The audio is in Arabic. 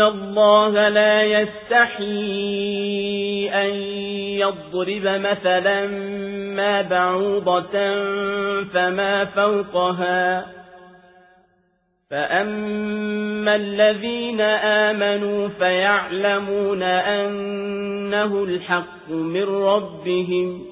الله لا يستحي أن يضرب مثلا ما بعوضة فما فوقها فأما الذين آمنوا فيعلمون أنه الحق من ربهم